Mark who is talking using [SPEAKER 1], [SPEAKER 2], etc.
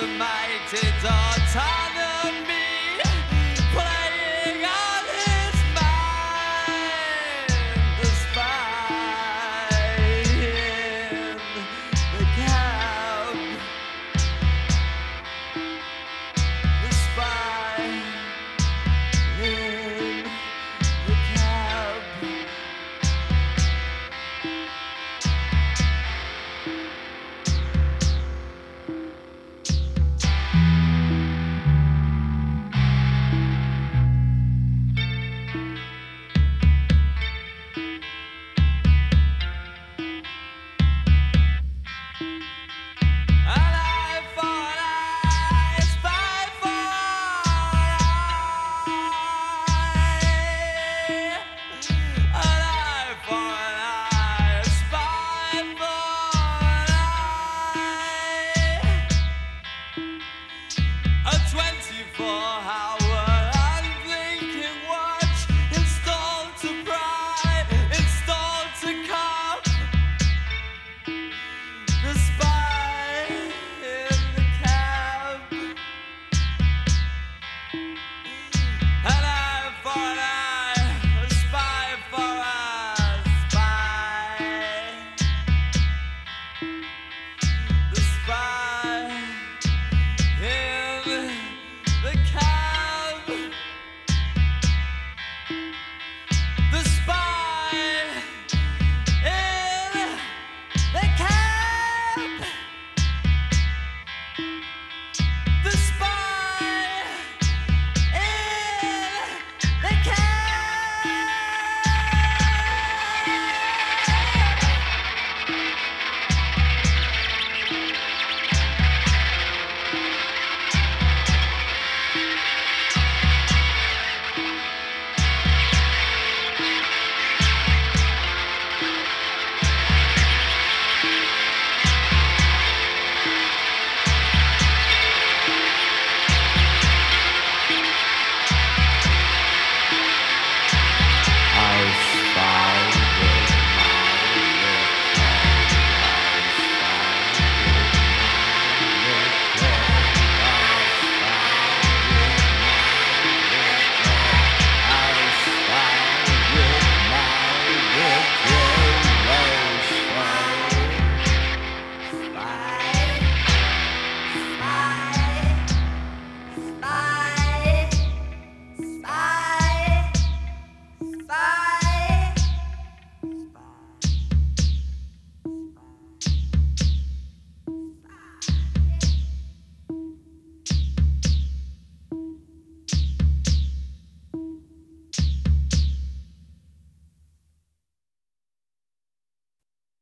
[SPEAKER 1] Automated autonomy.